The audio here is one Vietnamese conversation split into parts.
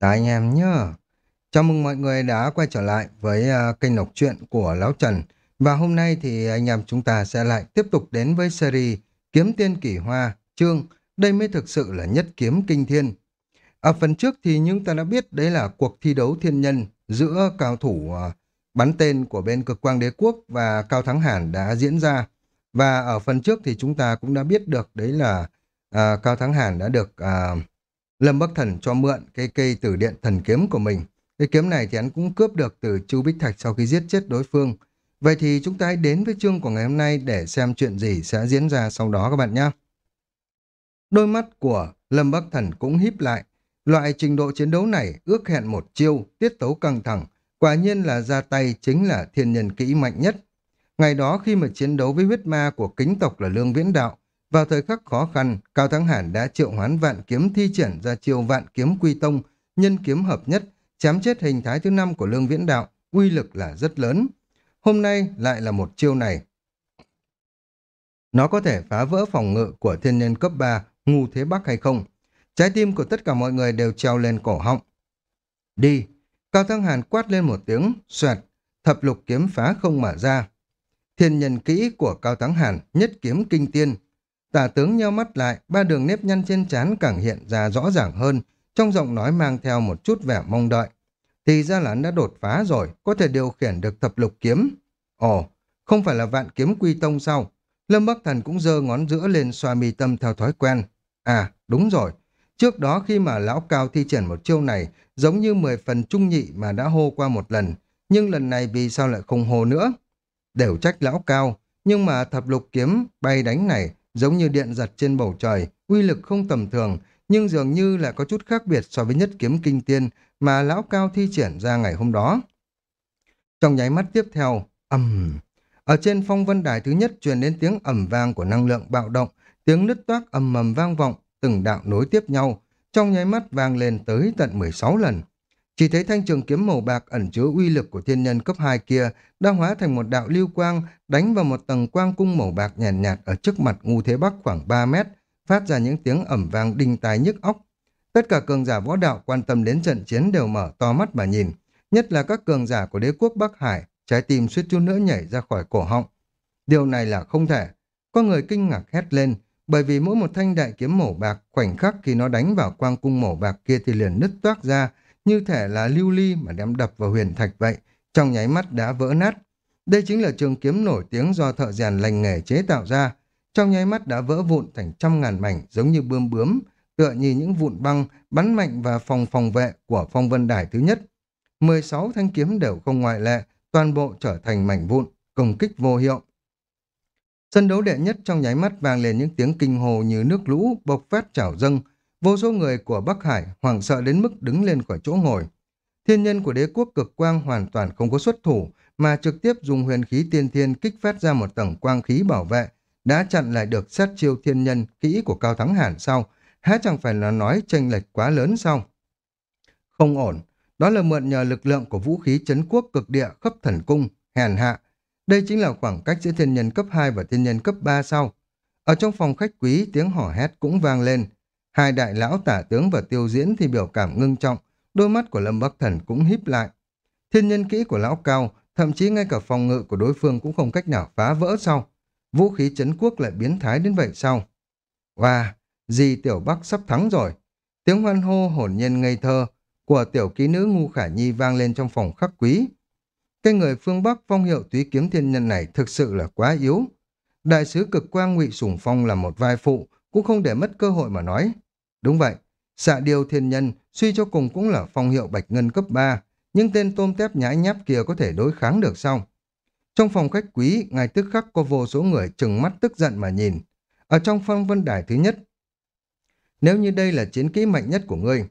Chào anh em nhá. Chào mừng mọi người đã quay trở lại với uh, kênh đọc truyện của Lão Trần. Và hôm nay thì anh em chúng ta sẽ lại tiếp tục đến với series Kiếm Tiên kỳ Hoa, chương Đây mới thực sự là nhất kiếm kinh thiên. Ở phần trước thì chúng ta đã biết đấy là cuộc thi đấu thiên nhân giữa cao thủ uh, bắn tên của bên cực quang đế quốc và Cao Thắng Hàn đã diễn ra. Và ở phần trước thì chúng ta cũng đã biết được đấy là uh, Cao Thắng Hàn đã được... Uh, Lâm Bắc Thần cho mượn cái cây tử điện thần kiếm của mình. Cái kiếm này thì hắn cũng cướp được từ Chu Bích Thạch sau khi giết chết đối phương. Vậy thì chúng ta hãy đến với chương của ngày hôm nay để xem chuyện gì sẽ diễn ra sau đó các bạn nhé. Đôi mắt của Lâm Bắc Thần cũng híp lại. Loại trình độ chiến đấu này ước hẹn một chiêu, tiết tấu căng thẳng. Quả nhiên là ra tay chính là thiên nhân kỹ mạnh nhất. Ngày đó khi mà chiến đấu với huyết ma của kính tộc là Lương Viễn Đạo, vào thời khắc khó khăn, Cao Thắng Hàn đã triệu hoán vạn kiếm thi triển ra chiêu vạn kiếm quy tông, nhân kiếm hợp nhất, chém chết hình thái thứ năm của Lương Viễn Đạo, uy lực là rất lớn. Hôm nay lại là một chiêu này. Nó có thể phá vỡ phòng ngự của thiên nhân cấp 3 ngu thế bắc hay không? Trái tim của tất cả mọi người đều treo lên cổ họng. Đi! Cao Thắng Hàn quát lên một tiếng, xoẹt, thập lục kiếm phá không mở ra. Thiên nhân kỹ của Cao Thắng Hàn, nhất kiếm kinh tiên, Tả tướng nheo mắt lại, ba đường nếp nhăn trên trán càng hiện ra rõ ràng hơn, trong giọng nói mang theo một chút vẻ mong đợi. Thì ra là hắn đã đột phá rồi, có thể điều khiển được thập lục kiếm. Ồ, không phải là vạn kiếm quy tông sao? Lâm Bắc Thần cũng giơ ngón giữa lên xoa mi tâm theo thói quen. À, đúng rồi. Trước đó khi mà lão cao thi triển một chiêu này, giống như 10 phần trung nhị mà đã hô qua một lần, nhưng lần này vì sao lại không hô nữa? Đều trách lão cao, nhưng mà thập lục kiếm bay đánh này giống như điện giật trên bầu trời, uy lực không tầm thường, nhưng dường như lại có chút khác biệt so với nhất kiếm kinh tiên mà lão cao thi triển ra ngày hôm đó. Trong nháy mắt tiếp theo, ầm Ở trên phong vân đài thứ nhất truyền đến tiếng ầm vang của năng lượng bạo động, tiếng nứt toác ầm ầm vang vọng, từng đạo nối tiếp nhau, trong nháy mắt vang lên tới tận 16 lần. Chỉ thấy thanh trường kiếm màu bạc ẩn chứa uy lực của thiên nhân cấp 2 kia đang hóa thành một đạo lưu quang đánh vào một tầng quang cung màu bạc nhàn nhạt, nhạt ở trước mặt ngu thế bắc khoảng 3 mét, phát ra những tiếng ẩm vang đinh tai nhức óc. Tất cả cường giả võ đạo quan tâm đến trận chiến đều mở to mắt mà nhìn, nhất là các cường giả của đế quốc Bắc Hải, trái tim suýt chút nữa nhảy ra khỏi cổ họng. Điều này là không thể. Có người kinh ngạc hét lên, bởi vì mỗi một thanh đại kiếm màu bạc khoảnh khắc khi nó đánh vào quang cung màu bạc kia thì liền nứt toác ra, như thể là lưu ly mà đem đập vào huyền thạch vậy, trong nháy mắt đã vỡ nát. Đây chính là trường kiếm nổi tiếng do thợ rèn lành nghề chế tạo ra, trong nháy mắt đã vỡ vụn thành trăm ngàn mảnh giống như bươm bướm, tựa như những vụn băng bắn mạnh và phòng phòng vệ của phong vân đài thứ nhất. 16 thanh kiếm đều không ngoại lệ, toàn bộ trở thành mảnh vụn, công kích vô hiệu. Sân đấu đệ nhất trong nháy mắt vang lên những tiếng kinh hồ như nước lũ bộc phát trào dâng, Vô số người của Bắc Hải hoảng sợ đến mức đứng lên khỏi chỗ ngồi. Thiên nhân của đế quốc cực quang hoàn toàn không có xuất thủ, mà trực tiếp dùng huyền khí tiên thiên kích phát ra một tầng quang khí bảo vệ, đã chặn lại được sát chiêu thiên nhân kỹ của Cao Thắng Hàn sau, há chẳng phải là nói tranh lệch quá lớn sao? Không ổn, đó là mượn nhờ lực lượng của vũ khí chấn quốc cực địa khắp thần cung, hèn hạ. Đây chính là khoảng cách giữa thiên nhân cấp 2 và thiên nhân cấp 3 sau. Ở trong phòng khách quý, tiếng hò hét cũng vang lên, Hai đại lão tả tướng và tiêu diễn thì biểu cảm ngưng trọng, đôi mắt của Lâm Bắc Thần cũng híp lại. Thiên nhân kỹ của lão cao, thậm chí ngay cả phòng ngự của đối phương cũng không cách nào phá vỡ sau. Vũ khí chấn quốc lại biến thái đến vậy sau. Wow, gì tiểu bắc sắp thắng rồi. Tiếng hoan hô hồn nhân ngây thơ của tiểu ký nữ ngu khả nhi vang lên trong phòng khắc quý. Cái người phương Bắc phong hiệu túy kiếm thiên nhân này thực sự là quá yếu. Đại sứ cực quang ngụy sủng phong là một vai phụ, cũng không để mất cơ hội mà nói. Đúng vậy, xạ điều thiên nhân suy cho cùng cũng là phong hiệu bạch ngân cấp 3, nhưng tên tôm tép nhãi nháp kia có thể đối kháng được sao? Trong phòng khách quý, ngài tức khắc có vô số người trừng mắt tức giận mà nhìn. Ở trong phong vân đài thứ nhất, nếu như đây là chiến kỹ mạnh nhất của ngươi,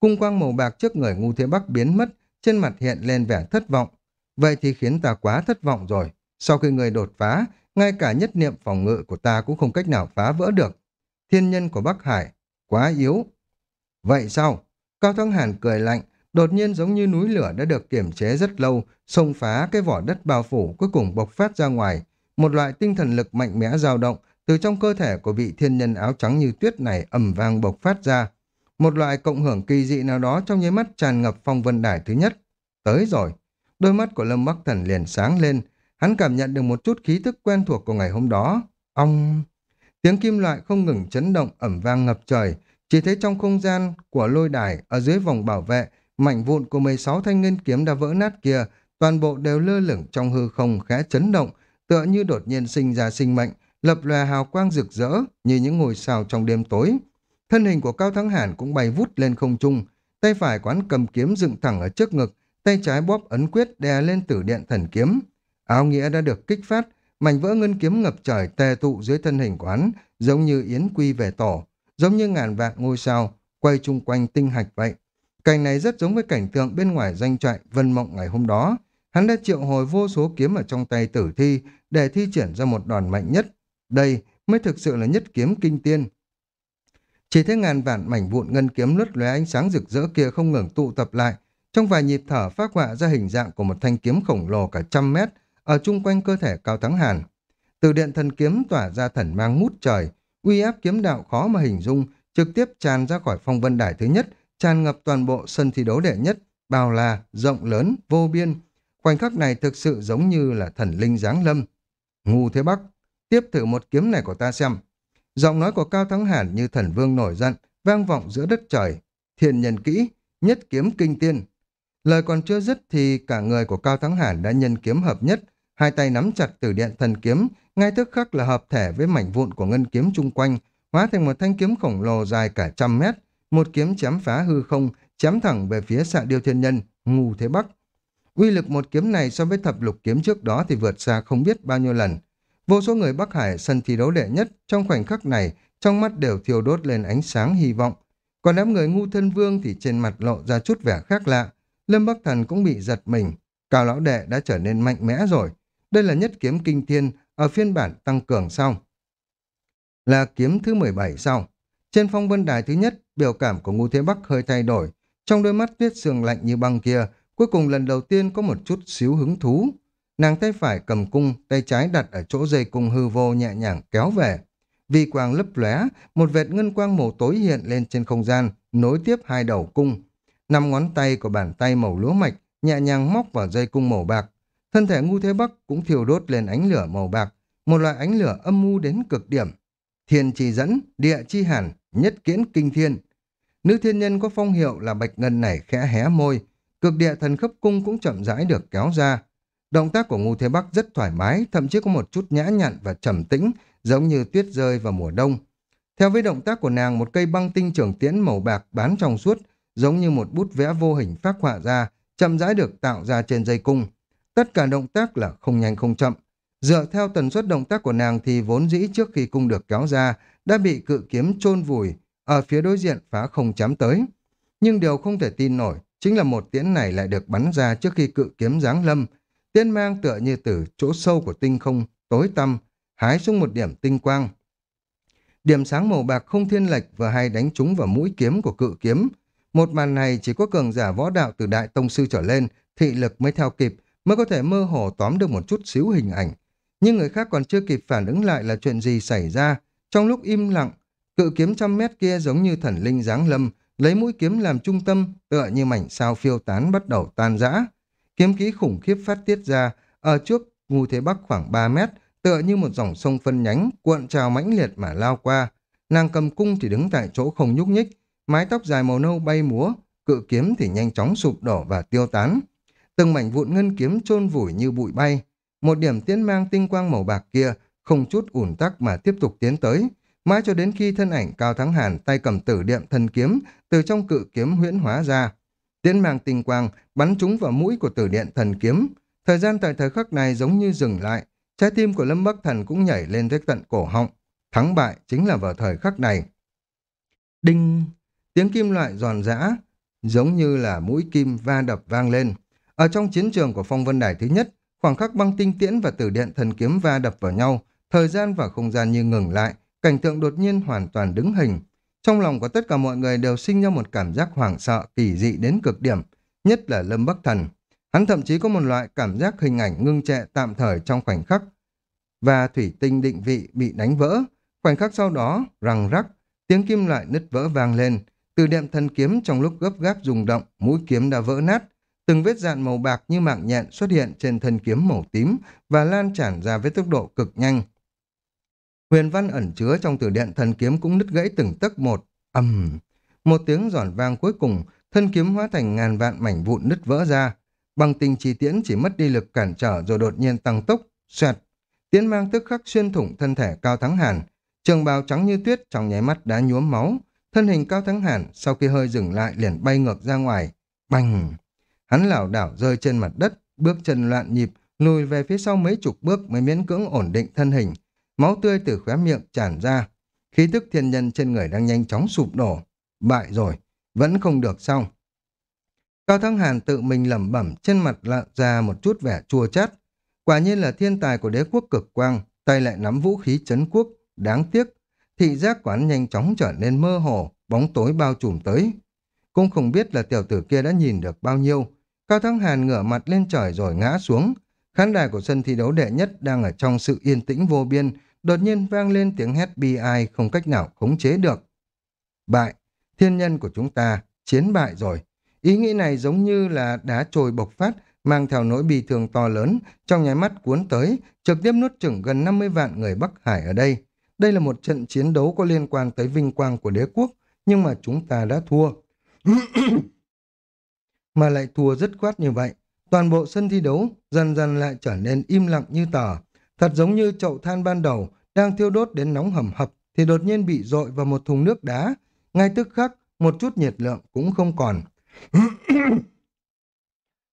cung quang màu bạc trước người ngu thế bắc biến mất, trên mặt hiện lên vẻ thất vọng. Vậy thì khiến ta quá thất vọng rồi. Sau khi người đột phá, ngay cả nhất niệm phòng ngự của ta cũng không cách nào phá vỡ được. Thiên nhân của Bắc Hải quá yếu. Vậy sao? Cao Thắng Hàn cười lạnh, đột nhiên giống như núi lửa đã được kiểm chế rất lâu, xông phá cái vỏ đất bao phủ cuối cùng bộc phát ra ngoài. Một loại tinh thần lực mạnh mẽ dao động từ trong cơ thể của vị thiên nhân áo trắng như tuyết này ầm vang bộc phát ra. Một loại cộng hưởng kỳ dị nào đó trong nháy mắt tràn ngập phong vân đài thứ nhất. Tới rồi. Đôi mắt của Lâm Bắc Thần liền sáng lên. Hắn cảm nhận được một chút khí thức quen thuộc của ngày hôm đó. Ông... Tiếng kim loại không ngừng chấn động ẩm vang ngập trời. Chỉ thấy trong không gian của lôi đài, ở dưới vòng bảo vệ, mảnh vụn của 16 thanh ngân kiếm đã vỡ nát kia, toàn bộ đều lơ lửng trong hư không khẽ chấn động, tựa như đột nhiên sinh ra sinh mệnh, lập lòe hào quang rực rỡ như những ngôi sao trong đêm tối. Thân hình của Cao Thắng Hàn cũng bay vút lên không trung, tay phải quán cầm kiếm dựng thẳng ở trước ngực, tay trái bóp ấn quyết đè lên tử điện thần kiếm. Áo nghĩa đã được kích phát, mảnh vỡ ngân kiếm ngập trời tề tụ dưới thân hình quán, giống như yến quy về tổ, giống như ngàn vạn ngôi sao quay chung quanh tinh hạch vậy. Cảnh này rất giống với cảnh tượng bên ngoài danh trại Vân Mộng ngày hôm đó. Hắn đã triệu hồi vô số kiếm ở trong tay tử thi để thi triển ra một đòn mạnh nhất. Đây mới thực sự là nhất kiếm kinh tiên. Chỉ thấy ngàn vạn mảnh vụn ngân kiếm lướt lóe ánh sáng rực rỡ kia không ngừng tụ tập lại. Trong vài nhịp thở phát họa ra hình dạng của một thanh kiếm khổng lồ cả trăm mét ở chung quanh cơ thể Cao Thắng Hàn. Từ điện thần kiếm tỏa ra thần mang ngút trời, uy áp kiếm đạo khó mà hình dung, trực tiếp tràn ra khỏi phong vân đài thứ nhất, tràn ngập toàn bộ sân thi đấu đệ nhất, bao la, rộng lớn, vô biên. Khoảnh khắc này thực sự giống như là thần linh giáng lâm. Ngu thế Bắc, tiếp thử một kiếm này của ta xem. Giọng nói của Cao Thắng Hàn như thần vương nổi giận, vang vọng giữa đất trời. Thiên nhân kỹ, nhất kiếm kinh tiên. Lời còn chưa dứt thì cả người của Cao Thắng Hàn đã nhân kiếm hợp nhất, hai tay nắm chặt từ điện thần kiếm, ngay tức khắc là hợp thể với mảnh vụn của ngân kiếm chung quanh, hóa thành một thanh kiếm khổng lồ dài cả trăm mét, một kiếm chém phá hư không, chém thẳng về phía xạ điêu thiên nhân, ngu thế bắc. Uy lực một kiếm này so với thập lục kiếm trước đó thì vượt xa không biết bao nhiêu lần. Vô số người Bắc Hải sân thi đấu đệ nhất trong khoảnh khắc này, trong mắt đều thiêu đốt lên ánh sáng hy vọng. Còn đám người ngu thân vương thì trên mặt lộ ra chút vẻ khác lạ. Lâm Bắc Thần cũng bị giật mình. Cao lão đệ đã trở nên mạnh mẽ rồi. Đây là nhất kiếm kinh thiên ở phiên bản tăng cường sau. Là kiếm thứ 17 sau. Trên phong vân đài thứ nhất, biểu cảm của Ngô Thế Bắc hơi thay đổi. Trong đôi mắt tuyết sương lạnh như băng kia, cuối cùng lần đầu tiên có một chút xíu hứng thú. Nàng tay phải cầm cung, tay trái đặt ở chỗ dây cung hư vô nhẹ nhàng kéo về. Vi quang lấp lóe, một vệt ngân quang màu tối hiện lên trên không gian, nối tiếp hai đầu cung. Năm ngón tay của bàn tay màu lúa mạch nhẹ nhàng móc vào dây cung màu bạc. Thân thể ngu thế bắc cũng thiêu đốt lên ánh lửa màu bạc, một loại ánh lửa âm mưu đến cực điểm. Thiên chi dẫn, địa chi hàn, nhất kiến kinh thiên. Nữ thiên nhân có phong hiệu là bạch ngân này khẽ hé môi, cực địa thần khớp cung cũng chậm rãi được kéo ra. Động tác của Ngu Thế Bắc rất thoải mái, thậm chí có một chút nhã nhặn và trầm tĩnh, giống như tuyết rơi vào mùa đông. Theo với động tác của nàng, một cây băng tinh trưởng tiễn màu bạc bán trong suốt, giống như một bút vẽ vô hình phát họa ra, chậm rãi được tạo ra trên dây cung. Tất cả động tác là không nhanh không chậm. Dựa theo tần suất động tác của nàng thì vốn dĩ trước khi cung được kéo ra, đã bị cự kiếm chôn vùi, ở phía đối diện phá không chám tới. Nhưng điều không thể tin nổi, chính là một tiễn này lại được bắn ra trước khi cự kiếm giáng lâm. Tiễn mang tựa như từ chỗ sâu của tinh không, tối tăm, hái xuống một điểm tinh quang. Điểm sáng màu bạc không thiên lệch vừa hay đánh trúng vào mũi kiếm của cự kiếm. Một màn này chỉ có cường giả võ đạo từ đại tông sư trở lên, thị lực mới theo kịp, mới có thể mơ hồ tóm được một chút xíu hình ảnh. Nhưng người khác còn chưa kịp phản ứng lại là chuyện gì xảy ra. Trong lúc im lặng, cự kiếm trăm mét kia giống như thần linh giáng lâm, lấy mũi kiếm làm trung tâm, tựa như mảnh sao phiêu tán bắt đầu tan rã. Kiếm khí khủng khiếp phát tiết ra, ở trước ngu thế bắc khoảng 3 mét, tựa như một dòng sông phân nhánh, cuộn trào mãnh liệt mà lao qua. Nàng cầm cung thì đứng tại chỗ không nhúc nhích, mái tóc dài màu nâu bay múa, cự kiếm thì nhanh chóng sụp đổ và tiêu tán. Từng mảnh vụn ngân kiếm chôn vùi như bụi bay. Một điểm tiến mang tinh quang màu bạc kia, không chút ủn tắc mà tiếp tục tiến tới, mãi cho đến khi thân ảnh Cao Thắng Hàn tay cầm tử điện thần kiếm từ trong cự kiếm huyễn hóa ra. Tiến mang tinh quang bắn trúng vào mũi của tử điện thần kiếm. Thời gian tại thời khắc này giống như dừng lại, trái tim của Lâm Bắc Thần cũng nhảy lên tới tận cổ họng. Thắng bại chính là vào thời khắc này. Đinh! Tiếng kim loại giòn giã, giống như là mũi kim va đập vang lên. Ở trong chiến trường của phong vân đài thứ nhất, khoảng khắc băng tinh tiễn và tử điện thần kiếm va đập vào nhau, thời gian và không gian như ngừng lại, cảnh tượng đột nhiên hoàn toàn đứng hình. Trong lòng của tất cả mọi người đều sinh ra một cảm giác hoảng sợ kỳ dị đến cực điểm, nhất là Lâm Bắc Thần. Hắn thậm chí có một loại cảm giác hình ảnh ngưng trệ tạm thời trong khoảnh khắc. Và thủy tinh định vị bị đánh vỡ. Khoảnh khắc sau đó, răng rắc, tiếng kim loại nứt vỡ vang lên từ đệm thần kiếm trong lúc gấp gáp rung động, mũi kiếm đã vỡ nát, từng vết dạn màu bạc như mạng nhện xuất hiện trên thân kiếm màu tím và lan tràn ra với tốc độ cực nhanh. Huyền văn ẩn chứa trong từ điện thần kiếm cũng nứt gãy từng tấc một, ầm, một tiếng giòn vang cuối cùng, thân kiếm hóa thành ngàn vạn mảnh vụn nứt vỡ ra. Bằng tình chi tiễn chỉ mất đi lực cản trở rồi đột nhiên tăng tốc, xoẹt. Tiễn mang tức khắc xuyên thủng thân thể Cao Thắng Hàn. Trường bào trắng như tuyết trong nháy mắt đã nhuốm máu. Thân hình Cao Thắng Hàn sau khi hơi dừng lại liền bay ngược ra ngoài. Bành! Hắn lảo đảo rơi trên mặt đất, bước chân loạn nhịp, lùi về phía sau mấy chục bước mới miễn cưỡng ổn định thân hình. Máu tươi từ khóe miệng tràn ra. Khí tức thiên nhân trên người đang nhanh chóng sụp đổ. Bại rồi, vẫn không được xong. Cao Thắng Hàn tự mình lẩm bẩm trên mặt lạ ra một chút vẻ chua chát. Quả nhiên là thiên tài của đế quốc cực quang, tay lại nắm vũ khí chấn quốc, đáng tiếc. Thị giác quán nhanh chóng trở nên mơ hồ, bóng tối bao trùm tới. Cũng không biết là tiểu tử kia đã nhìn được bao nhiêu. Cao Thắng Hàn ngửa mặt lên trời rồi ngã xuống. Khán đài của sân thi đấu đệ nhất đang ở trong sự yên tĩnh vô biên, đột nhiên vang lên tiếng hét bi ai không cách nào khống chế được. Bại, thiên nhân của chúng ta, chiến bại rồi. Ý nghĩ này giống như là đá trồi bộc phát, mang theo nỗi bi thương to lớn, trong nháy mắt cuốn tới, trực tiếp nuốt chửng gần 50 vạn người Bắc Hải ở đây. Đây là một trận chiến đấu có liên quan tới vinh quang của đế quốc, nhưng mà chúng ta đã thua. mà lại thua rất khoát như vậy. Toàn bộ sân thi đấu dần dần lại trở nên im lặng như tờ. Thật giống như chậu than ban đầu đang thiêu đốt đến nóng hầm hập thì đột nhiên bị dội vào một thùng nước đá. Ngay tức khắc, một chút nhiệt lượng cũng không còn.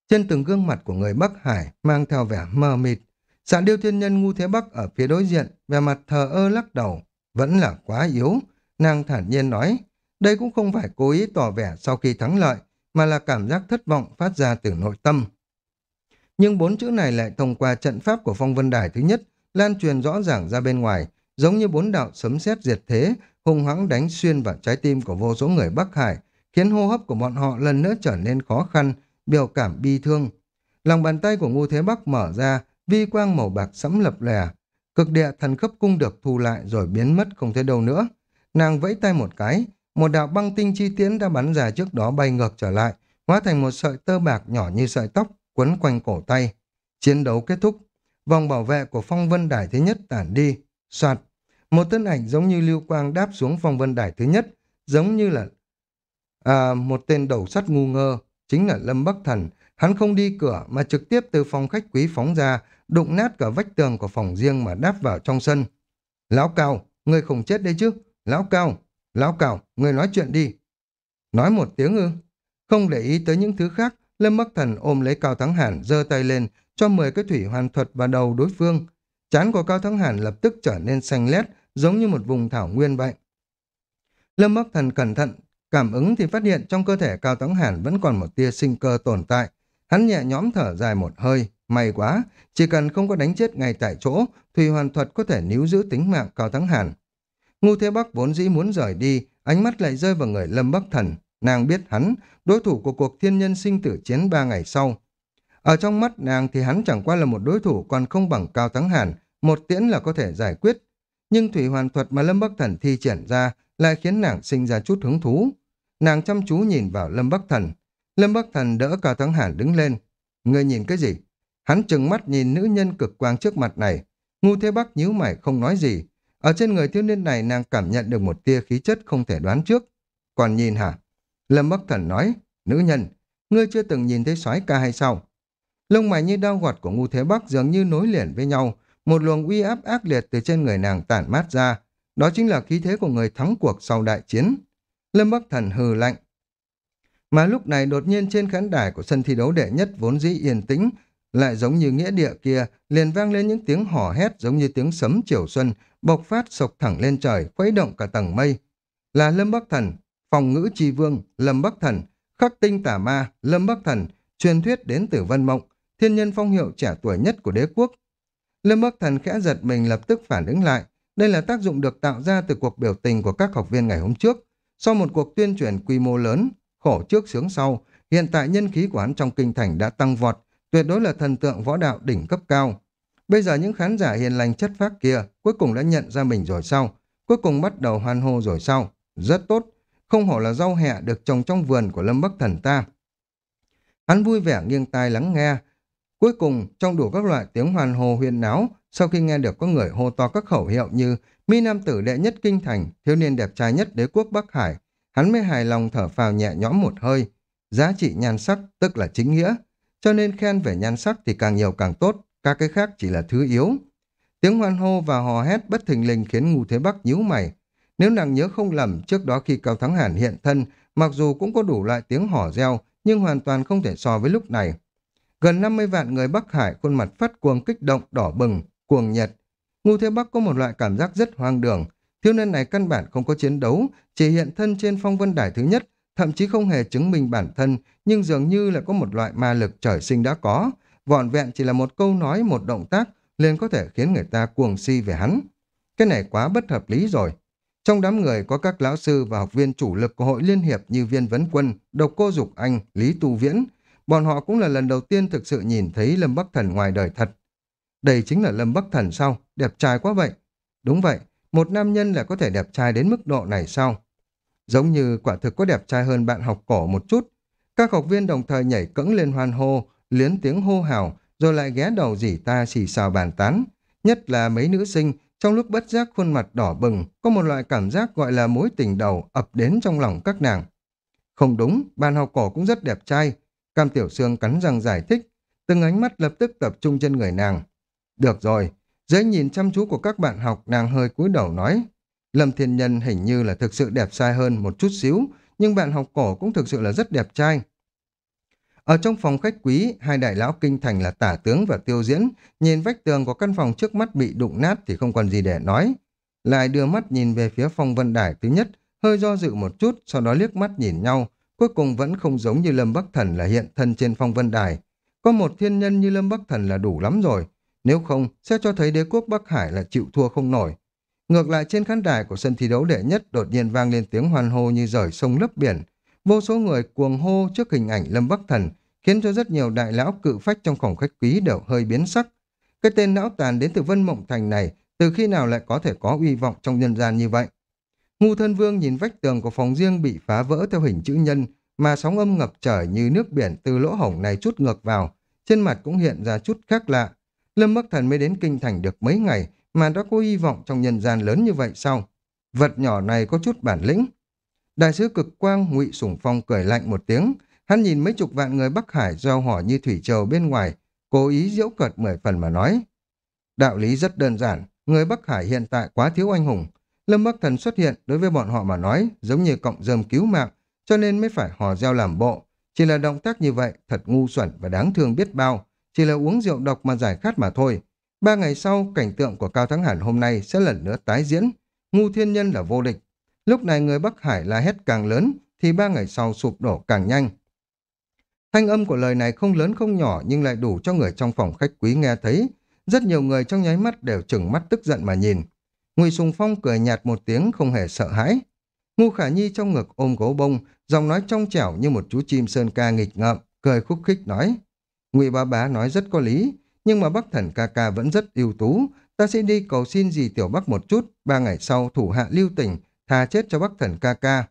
Trên từng gương mặt của người Bắc Hải mang theo vẻ mờ mịt. Sạn điêu thiên nhân ngu thế Bắc ở phía đối diện, về mặt thờ ơ lắc đầu. Vẫn là quá yếu. Nàng thản nhiên nói, đây cũng không phải cố ý tỏ vẻ sau khi thắng lợi, mà là cảm giác thất vọng phát ra từ nội tâm. Nhưng bốn chữ này lại thông qua trận pháp của phong vân đài thứ nhất, lan truyền rõ ràng ra bên ngoài, giống như bốn đạo sấm sét diệt thế, hung hãng đánh xuyên vào trái tim của vô số người Bắc Hải, khiến hô hấp của bọn họ lần nữa trở nên khó khăn, biểu cảm bi thương. Lòng bàn tay của Ngô Thế Bắc mở ra, vi quang màu bạc sẫm lập lè. Cực địa thần cấp cung được thu lại rồi biến mất không thấy đâu nữa. Nàng vẫy tay một cái, một đạo băng tinh chi tiễn đã bắn ra trước đó bay ngược trở lại, hóa thành một sợi tơ bạc nhỏ như sợi tóc, quấn quanh cổ tay. Chiến đấu kết thúc, vòng bảo vệ của phong vân đài thứ nhất tản đi, soạt. Một thân ảnh giống như lưu quang đáp xuống phong vân đài thứ nhất, giống như là à, một tên đầu sắt ngu ngơ, chính là Lâm Bắc Thần. Hắn không đi cửa mà trực tiếp từ phòng khách quý phóng ra, đụng nát cả vách tường của phòng riêng mà đáp vào trong sân. Lão Cao, ngươi không chết đấy chứ? Lão Cao, Lão Cao, ngươi nói chuyện đi. Nói một tiếng ư? Không để ý tới những thứ khác, Lâm Bắc Thần ôm lấy Cao Thắng Hàn, giơ tay lên, cho 10 cái thủy hoàn thuật vào đầu đối phương. Chán của Cao Thắng Hàn lập tức trở nên xanh lét, giống như một vùng thảo nguyên vậy. Lâm Bắc Thần cẩn thận, cảm ứng thì phát hiện trong cơ thể Cao Thắng Hàn vẫn còn một tia sinh cơ tồn tại. Hắn nhẹ nhõm thở dài một hơi, may quá, chỉ cần không có đánh chết ngay tại chỗ, thủy hoàn thuật có thể níu giữ tính mạng Cao Thắng Hàn. Ngu Thế Bắc vốn dĩ muốn rời đi, ánh mắt lại rơi vào người Lâm Bắc Thần. Nàng biết hắn, đối thủ của cuộc thiên nhân sinh tử chiến ba ngày sau. Ở trong mắt nàng thì hắn chẳng qua là một đối thủ còn không bằng Cao Thắng Hàn, một tiễn là có thể giải quyết. Nhưng thủy hoàn thuật mà Lâm Bắc Thần thi triển ra lại khiến nàng sinh ra chút hứng thú. Nàng chăm chú nhìn vào Lâm Bắc Thần. Lâm Bắc Thần đỡ Cao Thắng Hàn đứng lên. Ngươi nhìn cái gì? Hắn trừng mắt nhìn nữ nhân cực quang trước mặt này. Ngu Thế Bắc nhíu mày không nói gì. Ở trên người thiếu niên này nàng cảm nhận được một tia khí chất không thể đoán trước. Còn nhìn hả? Lâm Bắc Thần nói, nữ nhân, ngươi chưa từng nhìn thấy soái ca hay sao? Lông mày như đau gọt của ngu thế Bắc dường như nối liền với nhau, một luồng uy áp ác liệt từ trên người nàng tản mát ra. Đó chính là khí thế của người thắng cuộc sau đại chiến. Lâm Bắc Thần hừ lạnh. Mà lúc này đột nhiên trên khán đài của sân thi đấu đệ nhất vốn dĩ yên tĩnh, lại giống như nghĩa địa kia, liền vang lên những tiếng hò hét giống như tiếng sấm chiều xuân, bộc phát sộc thẳng lên trời, khuấy động cả tầng mây. Là Lâm Bắc Thần, phòng ngữ tri vương, Lâm Bắc Thần, khắc tinh tả ma, Lâm Bắc Thần, truyền thuyết đến từ Vân Mộng, thiên nhân phong hiệu trẻ tuổi nhất của đế quốc. Lâm Bắc Thần khẽ giật mình lập tức phản ứng lại. Đây là tác dụng được tạo ra từ cuộc biểu tình của các học viên ngày hôm trước. Sau một cuộc tuyên truyền quy mô lớn, khổ trước sướng sau, hiện tại nhân khí của hắn trong kinh thành đã tăng vọt, tuyệt đối là thần tượng võ đạo đỉnh cấp cao. Bây giờ những khán giả hiền lành chất phác kia cuối cùng đã nhận ra mình rồi sau Cuối cùng bắt đầu hoan hô rồi sau Rất tốt. không hổ là rau hẹ được trồng trong vườn của Lâm Bắc Thần ta. Hắn vui vẻ nghiêng tai lắng nghe. Cuối cùng, trong đủ các loại tiếng hoàn hồ huyền náo, sau khi nghe được có người hô to các khẩu hiệu như mi nam tử đệ nhất kinh thành, thiếu niên đẹp trai nhất đế quốc Bắc Hải, hắn mới hài lòng thở phào nhẹ nhõm một hơi. Giá trị nhan sắc tức là chính nghĩa, cho nên khen về nhan sắc thì càng nhiều càng tốt, các cái khác chỉ là thứ yếu. Tiếng hoan hô và hò hét bất thình lình khiến Ngô Thế Bắc nhíu mày. Nếu nàng nhớ không lầm, trước đó khi Cao Thắng Hàn hiện thân, mặc dù cũng có đủ loại tiếng hò reo, nhưng hoàn toàn không thể so với lúc này. Gần 50 vạn người Bắc Hải khuôn mặt phát cuồng kích động, đỏ bừng, cuồng nhiệt. Ngô Thế Bắc có một loại cảm giác rất hoang đường. Thiếu niên này căn bản không có chiến đấu, chỉ hiện thân trên phong vân đài thứ nhất, thậm chí không hề chứng minh bản thân, nhưng dường như là có một loại ma lực trời sinh đã có. Vọn vẹn chỉ là một câu nói, một động tác, liền có thể khiến người ta cuồng si về hắn. Cái này quá bất hợp lý rồi. Trong đám người có các lão sư và học viên chủ lực của hội liên hiệp như Viên Vấn Quân, Độc Cô Dục Anh, Lý Tu Viễn. Bọn họ cũng là lần đầu tiên thực sự nhìn thấy Lâm Bắc Thần ngoài đời thật. Đây chính là Lâm Bắc Thần sao? Đẹp trai quá vậy. Đúng vậy, một nam nhân là có thể đẹp trai đến mức độ này sao? Giống như quả thực có đẹp trai hơn bạn học cổ một chút. Các học viên đồng thời nhảy cẫng lên hoan hô, liến tiếng hô hào, rồi lại ghé đầu dỉ ta xì xào bàn tán. Nhất là mấy nữ sinh, trong lúc bất giác khuôn mặt đỏ bừng, có một loại cảm giác gọi là mối tình đầu ập đến trong lòng các nàng. Không đúng, bạn học cổ cũng rất đẹp trai. Cam Tiểu Sương cắn răng giải thích, từng ánh mắt lập tức tập trung trên người nàng. Được rồi, dưới nhìn chăm chú của các bạn học nàng hơi cúi đầu nói. Lâm Thiên Nhân hình như là thực sự đẹp trai hơn một chút xíu, nhưng bạn học cổ cũng thực sự là rất đẹp trai. Ở trong phòng khách quý, hai đại lão kinh thành là tả tướng và tiêu diễn, nhìn vách tường của căn phòng trước mắt bị đụng nát thì không còn gì để nói. Lại đưa mắt nhìn về phía phong vân đài thứ nhất, hơi do dự một chút, sau đó liếc mắt nhìn nhau, cuối cùng vẫn không giống như Lâm Bắc Thần là hiện thân trên phong vân đài. Có một thiên nhân như Lâm Bắc Thần là đủ lắm rồi, nếu không sẽ cho thấy đế quốc Bắc Hải là chịu thua không nổi. Ngược lại trên khán đài của sân thi đấu đệ nhất đột nhiên vang lên tiếng hoan hô như rời sông lấp biển, Vô số người cuồng hô trước hình ảnh Lâm Bắc Thần, khiến cho rất nhiều đại lão cự phách trong phòng khách quý đều hơi biến sắc. Cái tên não tàn đến từ Vân Mộng Thành này, từ khi nào lại có thể có uy vọng trong nhân gian như vậy? Ngu thân vương nhìn vách tường của phòng riêng bị phá vỡ theo hình chữ nhân, mà sóng âm ngập trời như nước biển từ lỗ hổng này chút ngược vào, trên mặt cũng hiện ra chút khác lạ. Lâm Bắc Thần mới đến kinh thành được mấy ngày mà đã có hy vọng trong nhân gian lớn như vậy sao? Vật nhỏ này có chút bản lĩnh, Đại sứ cực quang ngụy Sủng Phong cười lạnh một tiếng, hắn nhìn mấy chục vạn người Bắc Hải giao hỏi như thủy triều bên ngoài, cố ý diễu cợt mười phần mà nói. Đạo lý rất đơn giản, người Bắc Hải hiện tại quá thiếu anh hùng. Lâm Bắc Thần xuất hiện đối với bọn họ mà nói giống như cộng dơm cứu mạng, cho nên mới phải hò reo làm bộ. Chỉ là động tác như vậy thật ngu xuẩn và đáng thương biết bao, chỉ là uống rượu độc mà giải khát mà thôi. Ba ngày sau, cảnh tượng của Cao Thắng Hàn hôm nay sẽ lần nữa tái diễn. Ngu thiên nhân là vô địch, Lúc này người Bắc Hải la hét càng lớn, thì ba ngày sau sụp đổ càng nhanh. Thanh âm của lời này không lớn không nhỏ nhưng lại đủ cho người trong phòng khách quý nghe thấy. Rất nhiều người trong nháy mắt đều chừng mắt tức giận mà nhìn. Ngụy Sùng Phong cười nhạt một tiếng không hề sợ hãi. Ngu Khả Nhi trong ngực ôm gấu bông, giọng nói trong trẻo như một chú chim sơn ca nghịch ngợm, cười khúc khích nói. Ngụy Ba Bá nói rất có lý, nhưng mà Bắc Thần ca ca vẫn rất ưu tú. Ta sẽ đi cầu xin gì Tiểu Bắc một chút, ba ngày sau thủ hạ lưu tình, tha chết cho Bắc Thần ca ca.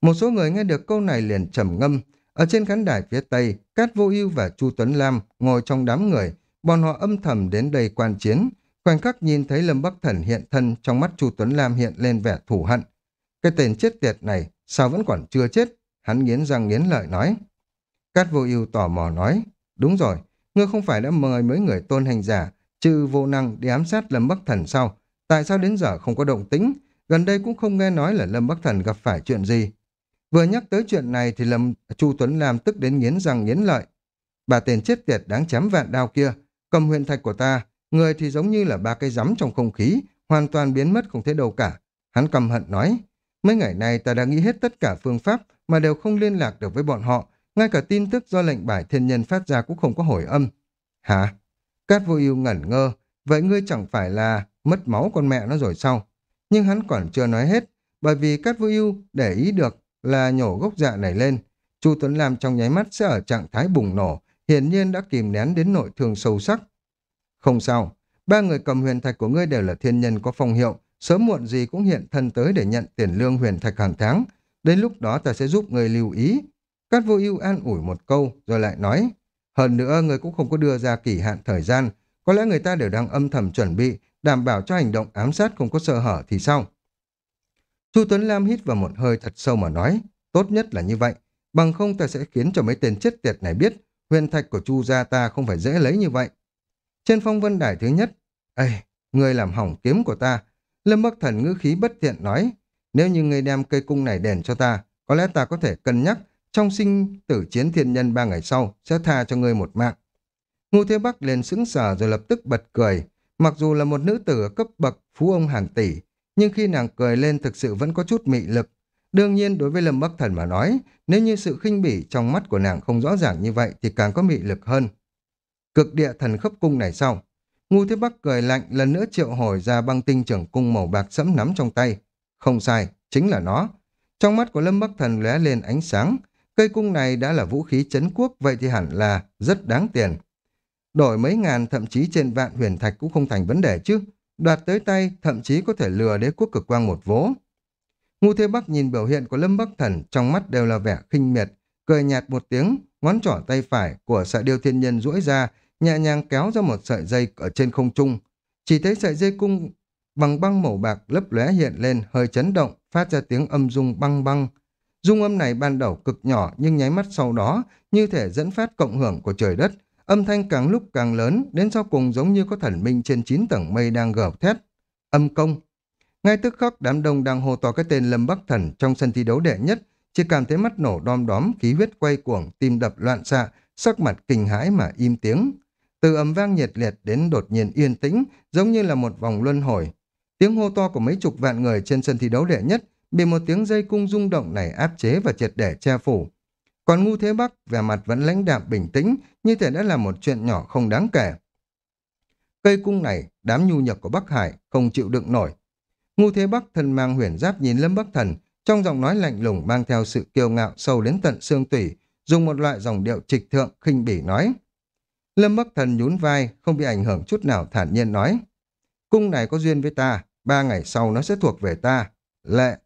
Một số người nghe được câu này liền trầm ngâm. Ở trên khán đài phía tây, Cát Vô Ưu và Chu Tuấn Lam ngồi trong đám người, bọn họ âm thầm đến đây quan chiến. Khoảnh khắc nhìn thấy Lâm Bắc Thần hiện thân trong mắt Chu Tuấn Lam hiện lên vẻ thù hận. Cái tên chết tiệt này, sao vẫn còn chưa chết? Hắn nghiến răng nghiến lợi nói. Cát Vô Ưu tò mò nói, đúng rồi, ngươi không phải đã mời mấy người tôn hành giả, trừ vô năng đi ám sát Lâm Bắc Thần sao? Tại sao đến giờ không có động tĩnh? gần đây cũng không nghe nói là Lâm Bắc Thần gặp phải chuyện gì. Vừa nhắc tới chuyện này thì Lâm Chu Tuấn Lam tức đến nghiến răng nghiến lợi. Bà tên chết tiệt đáng chém vạn đao kia, cầm huyền thạch của ta, người thì giống như là ba cây rắm trong không khí, hoàn toàn biến mất không thấy đâu cả. Hắn cầm hận nói, mấy ngày nay ta đã nghĩ hết tất cả phương pháp mà đều không liên lạc được với bọn họ, ngay cả tin tức do lệnh bài thiên nhân phát ra cũng không có hồi âm. Hả? Cát vô ưu ngẩn ngơ, vậy ngươi chẳng phải là mất máu con mẹ nó rồi sao? nhưng hắn còn chưa nói hết, bởi vì Cát Vô Ưu để ý được là nhổ gốc dạ này lên. Chu Tuấn Lam trong nháy mắt sẽ ở trạng thái bùng nổ, hiển nhiên đã kìm nén đến nội thương sâu sắc. Không sao, ba người cầm huyền thạch của ngươi đều là thiên nhân có phong hiệu, sớm muộn gì cũng hiện thân tới để nhận tiền lương huyền thạch hàng tháng. Đến lúc đó ta sẽ giúp ngươi lưu ý. Cát vô ưu an ủi một câu, rồi lại nói, hơn nữa người cũng không có đưa ra kỳ hạn thời gian, có lẽ người ta đều đang âm thầm chuẩn bị, đảm bảo cho hành động ám sát không có sơ hở thì sao? Chu Tuấn Lam hít vào một hơi thật sâu mà nói, tốt nhất là như vậy, bằng không ta sẽ khiến cho mấy tên chết tiệt này biết huyền thạch của Chu gia ta không phải dễ lấy như vậy. Trên phong vân đài thứ nhất, Ê, người làm hỏng kiếm của ta. Lâm Bắc Thần ngữ khí bất thiện nói, nếu như người đem cây cung này đền cho ta, có lẽ ta có thể cân nhắc trong sinh tử chiến thiên nhân ba ngày sau sẽ tha cho ngươi một mạng. Ngô Thế Bắc liền sững sờ rồi lập tức bật cười. Mặc dù là một nữ tử ở cấp bậc phú ông hàng tỷ, nhưng khi nàng cười lên thực sự vẫn có chút mị lực. Đương nhiên đối với Lâm Bắc Thần mà nói, nếu như sự khinh bỉ trong mắt của nàng không rõ ràng như vậy thì càng có mị lực hơn. Cực địa thần khấp cung này sau. Ngu Thế Bắc cười lạnh lần nữa triệu hồi ra băng tinh trưởng cung màu bạc sẫm nắm trong tay. Không sai, chính là nó. Trong mắt của Lâm Bắc Thần lóe lên ánh sáng. Cây cung này đã là vũ khí chấn quốc vậy thì hẳn là rất đáng tiền. Đổi mấy ngàn thậm chí trên vạn huyền thạch cũng không thành vấn đề chứ. Đoạt tới tay thậm chí có thể lừa đế quốc cực quang một vố. Ngu Thế Bắc nhìn biểu hiện của Lâm Bắc Thần trong mắt đều là vẻ khinh miệt, cười nhạt một tiếng, ngón trỏ tay phải của sợi điêu thiên nhân duỗi ra, nhẹ nhàng kéo ra một sợi dây ở trên không trung. Chỉ thấy sợi dây cung bằng băng màu bạc lấp lóe hiện lên, hơi chấn động, phát ra tiếng âm rung băng băng. Dung âm này ban đầu cực nhỏ nhưng nháy mắt sau đó như thể dẫn phát cộng hưởng của trời đất, âm thanh càng lúc càng lớn, đến sau cùng giống như có thần minh trên chín tầng mây đang gào thét. Âm công. Ngay tức khắc đám đông đang hô to cái tên Lâm Bắc Thần trong sân thi đấu đệ nhất, chỉ cảm thấy mắt nổ đom đóm, khí huyết quay cuồng, tim đập loạn xạ, sắc mặt kinh hãi mà im tiếng. Từ ầm vang nhiệt liệt đến đột nhiên yên tĩnh, giống như là một vòng luân hồi. Tiếng hô to của mấy chục vạn người trên sân thi đấu đệ nhất bị một tiếng dây cung rung động này áp chế và triệt để che phủ. Còn Ngu Thế Bắc, vẻ mặt vẫn lãnh đạm bình tĩnh, như thể đã là một chuyện nhỏ không đáng kể. Cây cung này, đám nhu nhược của Bắc Hải không chịu đựng nổi. Ngu Thế Bắc thân mang huyền giáp nhìn Lâm Bắc Thần, trong giọng nói lạnh lùng mang theo sự kiêu ngạo sâu đến tận xương tủy, dùng một loại dòng điệu trịch thượng khinh bỉ nói. Lâm Bắc Thần nhún vai, không bị ảnh hưởng chút nào thản nhiên nói. Cung này có duyên với ta, ba ngày sau nó sẽ thuộc về ta. Lệ.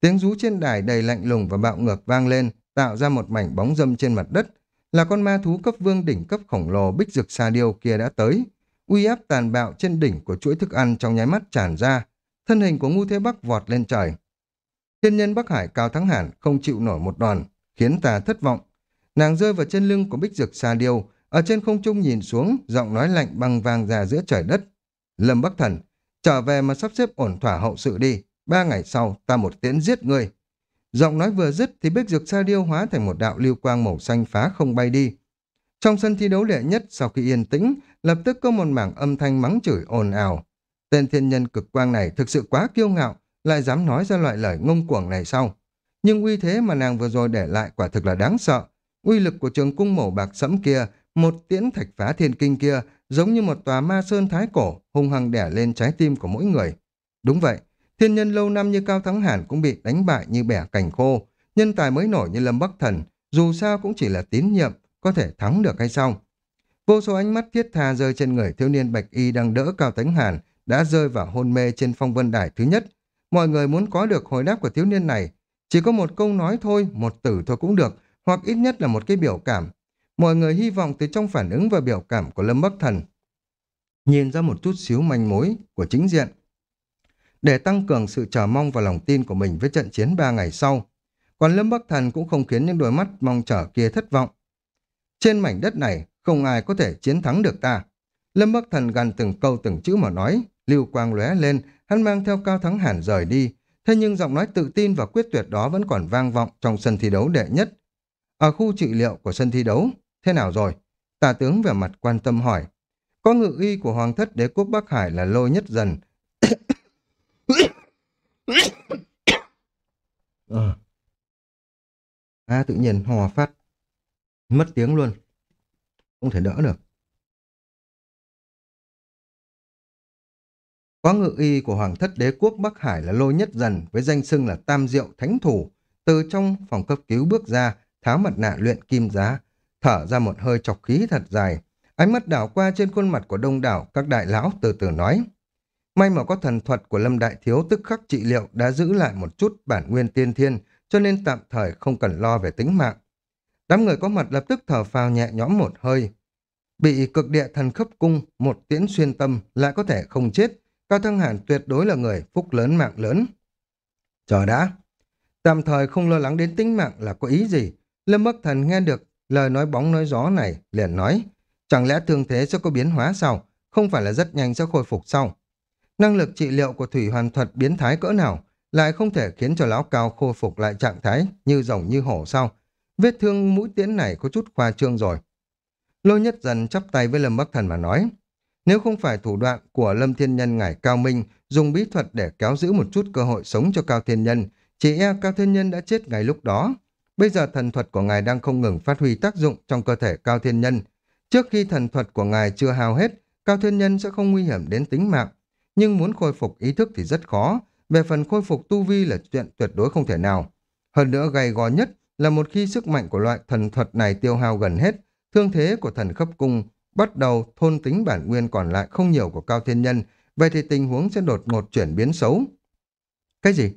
Tiếng rú trên đài đầy lạnh lùng và bạo ngược vang lên, tạo ra một mảnh bóng dâm trên mặt đất. Là con ma thú cấp vương đỉnh cấp khổng lồ bích dực sa điêu kia đã tới. Uy áp tàn bạo trên đỉnh của chuỗi thức ăn trong nháy mắt tràn ra. Thân hình của ngu thế bắc vọt lên trời. Thiên nhân Bắc Hải cao thắng hẳn không chịu nổi một đòn, khiến ta thất vọng. Nàng rơi vào chân lưng của bích dực sa điêu, ở trên không trung nhìn xuống, giọng nói lạnh băng vang ra giữa trời đất. Lâm Bắc Thần, trở về mà sắp xếp ổn thỏa hậu sự đi. Ba ngày sau, ta một tiễn giết ngươi. Giọng nói vừa dứt thì bích dược sa điêu hóa thành một đạo lưu quang màu xanh phá không bay đi. Trong sân thi đấu đệ nhất sau khi yên tĩnh, lập tức có một mảng âm thanh mắng chửi ồn ào. Tên thiên nhân cực quang này thực sự quá kiêu ngạo, lại dám nói ra loại lời ngông cuồng này sau. Nhưng uy thế mà nàng vừa rồi để lại quả thực là đáng sợ. Uy lực của trường cung màu bạc sẫm kia, một tiễn thạch phá thiên kinh kia, giống như một tòa ma sơn thái cổ, hung hăng đẻ lên trái tim của mỗi người. Đúng vậy, thiên nhân lâu năm như Cao Thắng Hàn cũng bị đánh bại như bẻ cành khô, nhân tài mới nổi như Lâm Bắc Thần, dù sao cũng chỉ là tín nhiệm, có thể thắng được hay sao? Vô số ánh mắt thiết tha rơi trên người thiếu niên Bạch Y đang đỡ Cao Thắng Hàn, đã rơi vào hôn mê trên phong vân đài thứ nhất. Mọi người muốn có được hồi đáp của thiếu niên này, chỉ có một câu nói thôi, một từ thôi cũng được, hoặc ít nhất là một cái biểu cảm. Mọi người hy vọng từ trong phản ứng và biểu cảm của Lâm Bắc Thần nhìn ra một chút xíu manh mối của chính diện. Để tăng cường sự chờ mong và lòng tin của mình với trận chiến ba ngày sau. Còn Lâm Bắc Thần cũng không khiến những đôi mắt mong chờ kia thất vọng. Trên mảnh đất này, không ai có thể chiến thắng được ta. Lâm Bắc Thần gần từng câu từng chữ mà nói, lưu quang lóe lên, hắn mang theo cao thắng hẳn rời đi. Thế nhưng giọng nói tự tin và quyết tuyệt đó vẫn còn vang vọng trong sân thi đấu đệ nhất. Ở khu trị liệu của sân thi đấu, thế nào rồi? Tà tướng về mặt quan tâm hỏi. Có ngự y của hoàng thất đế quốc Bắc Hải là lôi nhất dần ờ. À tự nhiên hò phát. Mất tiếng luôn. Không thể đỡ được. Có ngự y của Hoàng thất đế quốc Bắc Hải là Lôi Nhất Dần với danh xưng là Tam Diệu Thánh Thủ. Từ trong phòng cấp cứu bước ra, tháo mặt nạ luyện kim giá, thở ra một hơi chọc khí thật dài. Ánh mắt đảo qua trên khuôn mặt của đông đảo các đại lão từ từ nói. May mà có thần thuật của Lâm Đại Thiếu tức khắc trị liệu đã giữ lại một chút bản nguyên tiên thiên, cho nên tạm thời không cần lo về tính mạng. Đám người có mặt lập tức thở phào nhẹ nhõm một hơi. Bị cực địa thần khấp cung, một tiễn xuyên tâm lại có thể không chết. Cao Thăng Hàn tuyệt đối là người phúc lớn mạng lớn. Chờ đã. Tạm thời không lo lắng đến tính mạng là có ý gì. Lâm Bắc Thần nghe được lời nói bóng nói gió này, liền nói. Chẳng lẽ thương thế sẽ có biến hóa sao? Không phải là rất nhanh sẽ khôi phục sau. Năng lực trị liệu của Thủy Hoàn Thuật biến thái cỡ nào lại không thể khiến cho lão cao khôi phục lại trạng thái như rồng như hổ sao? Vết thương mũi tiễn này có chút khoa trương rồi. Lôi nhất dần chắp tay với Lâm Bắc Thần mà nói. Nếu không phải thủ đoạn của Lâm Thiên Nhân ngải Cao Minh dùng bí thuật để kéo giữ một chút cơ hội sống cho Cao Thiên Nhân, chỉ e Cao Thiên Nhân đã chết ngay lúc đó. Bây giờ thần thuật của ngài đang không ngừng phát huy tác dụng trong cơ thể Cao Thiên Nhân. Trước khi thần thuật của ngài chưa hao hết, Cao Thiên Nhân sẽ không nguy hiểm đến tính mạng. Nhưng muốn khôi phục ý thức thì rất khó. Về phần khôi phục tu vi là chuyện tuyệt đối không thể nào. Hơn nữa gay gò nhất là một khi sức mạnh của loại thần thuật này tiêu hao gần hết, thương thế của thần khắp cung bắt đầu thôn tính bản nguyên còn lại không nhiều của Cao Thiên Nhân, vậy thì tình huống sẽ đột ngột chuyển biến xấu. Cái gì?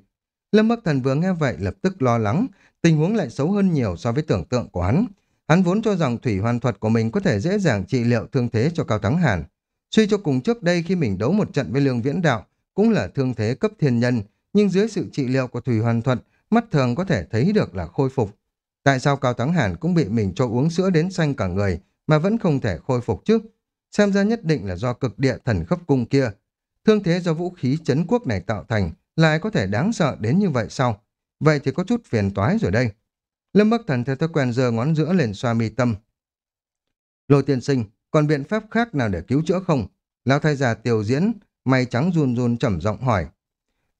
Lâm Bắc Thần vừa nghe vậy lập tức lo lắng, tình huống lại xấu hơn nhiều so với tưởng tượng của hắn. Hắn vốn cho rằng thủy hoàn thuật của mình có thể dễ dàng trị liệu thương thế cho Cao Thắng Hàn. Suy cho cùng trước đây khi mình đấu một trận với Lương Viễn Đạo, cũng là thương thế cấp thiên nhân, nhưng dưới sự trị liệu của thủy hoàn thuật, mắt thường có thể thấy được là khôi phục. Tại sao Cao Thắng Hàn cũng bị mình cho uống sữa đến xanh cả người mà vẫn không thể khôi phục chứ? Xem ra nhất định là do cực địa thần khắp cung kia. Thương thế do vũ khí chấn quốc này tạo thành lại có thể đáng sợ đến như vậy sao? Vậy thì có chút phiền toái rồi đây. Lâm Bắc Thần theo thói quen giơ ngón giữa lên xoa mi tâm. Lô tiên sinh, còn biện pháp khác nào để cứu chữa không? Lão thay già tiểu diễn, mày trắng run run trầm giọng hỏi.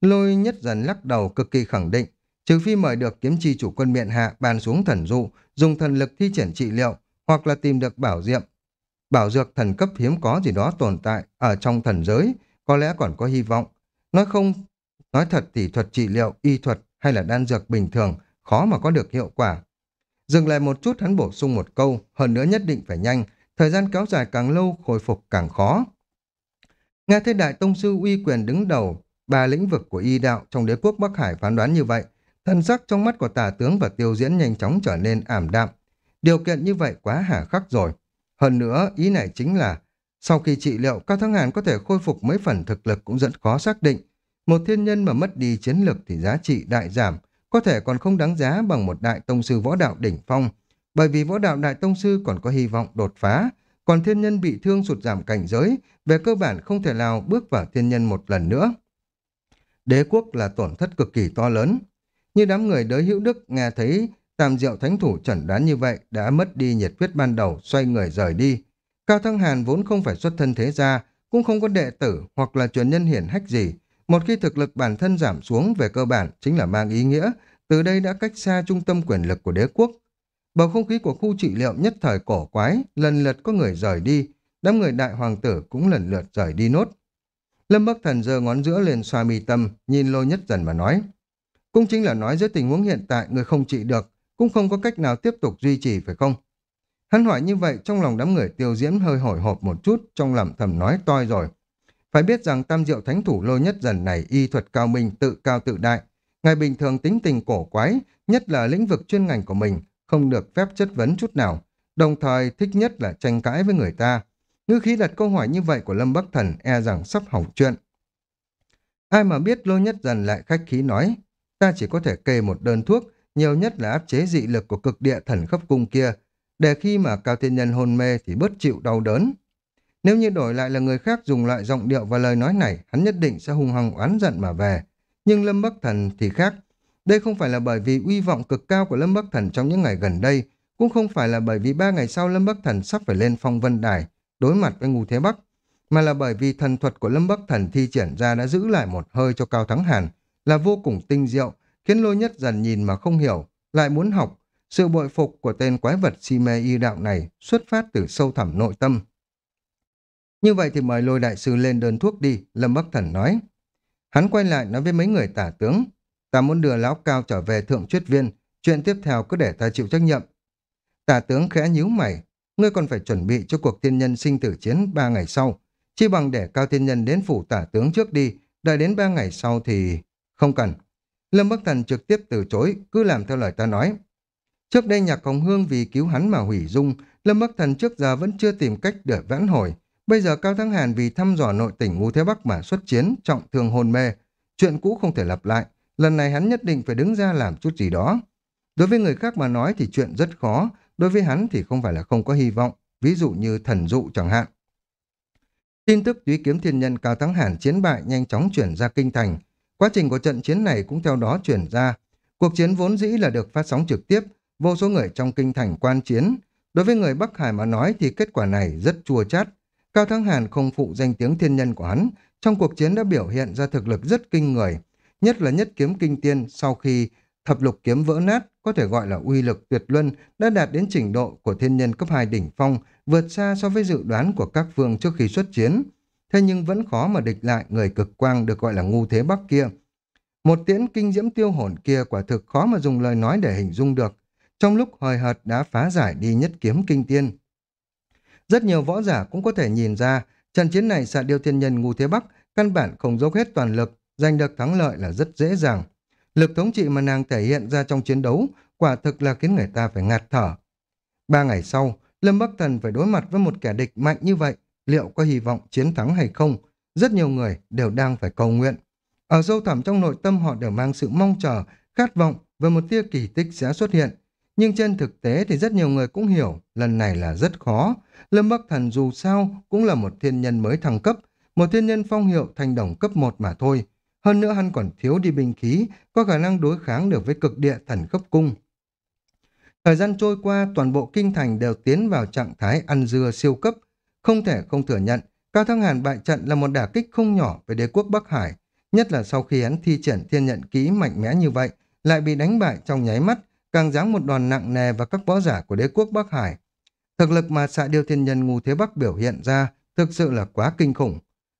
Lôi nhất dần lắc đầu cực kỳ khẳng định, trừ phi mời được kiếm chi chủ quân miện hạ bàn xuống thần dụ, dùng thần lực thi triển trị liệu, hoặc là tìm được bảo diệm. Bảo dược thần cấp hiếm có gì đó tồn tại ở trong thần giới, có lẽ còn có hy vọng. Nói không, nói thật thì thuật trị liệu, y thuật hay là đan dược bình thường, khó mà có được hiệu quả. Dừng lại một chút hắn bổ sung một câu, hơn nữa nhất định phải nhanh, thời gian kéo dài càng lâu, khôi phục càng khó. Nghe thấy Đại Tông Sư uy quyền đứng đầu, ba lĩnh vực của y đạo trong đế quốc Bắc Hải phán đoán như vậy, thần sắc trong mắt của tả tướng và tiêu diễn nhanh chóng trở nên ảm đạm. Điều kiện như vậy quá hà khắc rồi. Hơn nữa, ý này chính là, sau khi trị liệu, Cao Thắng Hàn có thể khôi phục mấy phần thực lực cũng rất khó xác định. Một thiên nhân mà mất đi chiến lực thì giá trị đại giảm, có thể còn không đáng giá bằng một đại tông sư võ đạo đỉnh phong, bởi vì võ đạo đại tông sư còn có hy vọng đột phá, còn thiên nhân bị thương sụt giảm cảnh giới, về cơ bản không thể nào bước vào thiên nhân một lần nữa. Đế quốc là tổn thất cực kỳ to lớn. Như đám người đới hữu đức nghe thấy Tam diệu thánh thủ chẩn đoán như vậy đã mất đi nhiệt huyết ban đầu, xoay người rời đi. Cao Thăng Hàn vốn không phải xuất thân thế gia, cũng không có đệ tử hoặc là truyền nhân hiển hách gì, một khi thực lực bản thân giảm xuống về cơ bản chính là mang ý nghĩa, từ đây đã cách xa trung tâm quyền lực của đế quốc. Bầu không khí của khu trị liệu nhất thời cổ quái, lần lượt có người rời đi, đám người đại hoàng tử cũng lần lượt rời đi nốt. Lâm Bắc Thần giơ ngón giữa lên xoa mi tâm, nhìn lôi nhất dần mà nói. Cũng chính là nói dưới tình huống hiện tại người không trị được, cũng không có cách nào tiếp tục duy trì phải không? Hắn hỏi như vậy trong lòng đám người tiêu diễm hơi hồi hộp một chút, trong lòng thầm nói toi rồi. Phải biết rằng tam diệu thánh thủ lôi nhất dần này y thuật cao minh tự cao tự đại. Ngày bình thường tính tình cổ quái, nhất là lĩnh vực chuyên ngành của mình, không được phép chất vấn chút nào. Đồng thời thích nhất là tranh cãi với người ta. Ngư khí đặt câu hỏi như vậy của Lâm Bắc Thần e rằng sắp hỏng chuyện. Ai mà biết lôi nhất dần lại khách khí nói, ta chỉ có thể kê một đơn thuốc, nhiều nhất là áp chế dị lực của cực địa thần khắp cung kia, để khi mà Cao Thiên Nhân hôn mê thì bớt chịu đau đớn. Nếu như đổi lại là người khác dùng loại giọng điệu và lời nói này, hắn nhất định sẽ hung hăng oán giận mà về. Nhưng Lâm Bắc Thần thì khác. Đây không phải là bởi vì uy vọng cực cao của Lâm Bắc Thần trong những ngày gần đây, cũng không phải là bởi vì ba ngày sau Lâm Bắc Thần sắp phải lên phong vân đài, đối mặt với Ngô Thế Bắc, mà là bởi vì thần thuật của Lâm Bắc Thần thi triển ra đã giữ lại một hơi cho Cao Thắng Hàn, là vô cùng tinh diệu, khiến lôi nhất dần nhìn mà không hiểu, lại muốn học. Sự bội phục của tên quái vật si mê y đạo này xuất phát từ sâu thẳm nội tâm. Như vậy thì mời lôi đại sư lên đơn thuốc đi, Lâm Bắc Thần nói. Hắn quay lại nói với mấy người tả tướng, ta muốn đưa lão cao trở về thượng truyết viên, chuyện tiếp theo cứ để ta chịu trách nhiệm. Tả tướng khẽ nhíu mày, ngươi còn phải chuẩn bị cho cuộc thiên nhân sinh tử chiến ba ngày sau. Chi bằng để cao thiên nhân đến phủ tả tướng trước đi, đợi đến ba ngày sau thì... Không cần, Lâm Bắc Thần trực tiếp từ chối, cứ làm theo lời ta nói. Trước đây nhạc hồng hương vì cứu hắn mà hủy dung, Lâm Bắc Thần trước giờ vẫn chưa tìm cách để vãn hồi. Bây giờ Cao Thắng Hàn vì thăm dò nội tỉnh Ngũ Thế Bắc mà xuất chiến, trọng thương hôn mê. Chuyện cũ không thể lặp lại, lần này hắn nhất định phải đứng ra làm chút gì đó. Đối với người khác mà nói thì chuyện rất khó, đối với hắn thì không phải là không có hy vọng, ví dụ như thần dụ chẳng hạn. Tin tức túy kiếm thiên nhân Cao Thắng Hàn chiến bại nhanh chóng chuyển ra kinh thành. Quá trình của trận chiến này cũng theo đó chuyển ra. Cuộc chiến vốn dĩ là được phát sóng trực tiếp, vô số người trong kinh thành quan chiến. Đối với người Bắc Hải mà nói thì kết quả này rất chua chát. Cao Thắng Hàn không phụ danh tiếng thiên nhân của hắn, trong cuộc chiến đã biểu hiện ra thực lực rất kinh người. Nhất là nhất kiếm kinh tiên sau khi thập lục kiếm vỡ nát, có thể gọi là uy lực tuyệt luân, đã đạt đến trình độ của thiên nhân cấp 2 đỉnh phong, vượt xa so với dự đoán của các phương trước khi xuất chiến. Thế nhưng vẫn khó mà địch lại người cực quang được gọi là ngu thế bắc kia. Một tiễn kinh diễm tiêu hồn kia quả thực khó mà dùng lời nói để hình dung được. Trong lúc hời hợt đã phá giải đi nhất kiếm kinh tiên. Rất nhiều võ giả cũng có thể nhìn ra trận chiến này xạ điêu thiên nhân ngu thế bắc căn bản không dốc hết toàn lực, giành được thắng lợi là rất dễ dàng. Lực thống trị mà nàng thể hiện ra trong chiến đấu quả thực là khiến người ta phải ngạt thở. Ba ngày sau, Lâm Bắc Thần phải đối mặt với một kẻ địch mạnh như vậy, liệu có hy vọng chiến thắng hay không? Rất nhiều người đều đang phải cầu nguyện. Ở sâu thẳm trong nội tâm họ đều mang sự mong chờ, khát vọng về một tia kỳ tích sẽ xuất hiện. Nhưng trên thực tế thì rất nhiều người cũng hiểu lần này là rất khó. Lâm Bắc Thần dù sao cũng là một thiên nhân mới thăng cấp, một thiên nhân phong hiệu thành đồng cấp 1 mà thôi. Hơn nữa hắn còn thiếu đi binh khí, có khả năng đối kháng được với cực địa thần cấp cung. Thời gian trôi qua, toàn bộ kinh thành đều tiến vào trạng thái ăn dưa siêu cấp. Không thể không thừa nhận, Cao Thăng Hàn bại trận là một đả kích không nhỏ về đế quốc Bắc Hải, nhất là sau khi hắn thi triển thiên nhận kỹ mạnh mẽ như vậy, lại bị đánh bại trong nháy mắt, càng giáng một đòn nặng nề vào các võ giả của đế quốc Bắc Hải. Thực lực mà xạ điêu thiên nhân ngu thế Bắc biểu hiện ra thực sự là quá kinh khủng.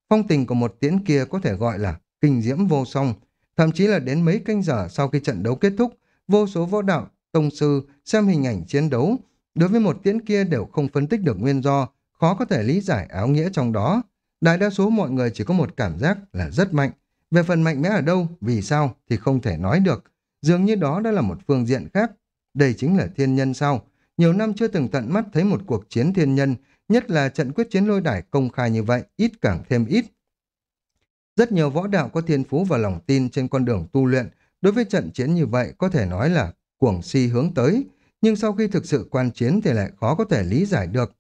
Phong tình của một tiễn kia có thể gọi là kinh diễm vô song, thậm chí là đến mấy canh giờ sau khi trận đấu kết thúc, vô số võ đạo, tông sư xem hình ảnh chiến đấu, đối với một tiễn kia đều không phân tích được nguyên do, khó có thể lý giải áo nghĩa trong đó. Đại đa số mọi người chỉ có một cảm giác là rất mạnh. Về phần mạnh mẽ ở đâu, vì sao thì không thể nói được. Dường như đó đã là một phương diện khác. Đây chính là thiên nhân sao? Nhiều năm chưa từng tận mắt thấy một cuộc chiến thiên nhân, nhất là trận quyết chiến lôi đài công khai như vậy, ít càng thêm ít. Rất nhiều võ đạo có thiên phú và lòng tin trên con đường tu luyện, đối với trận chiến như vậy có thể nói là cuồng si hướng tới, nhưng sau khi thực sự quan chiến thì lại khó có thể lý giải được.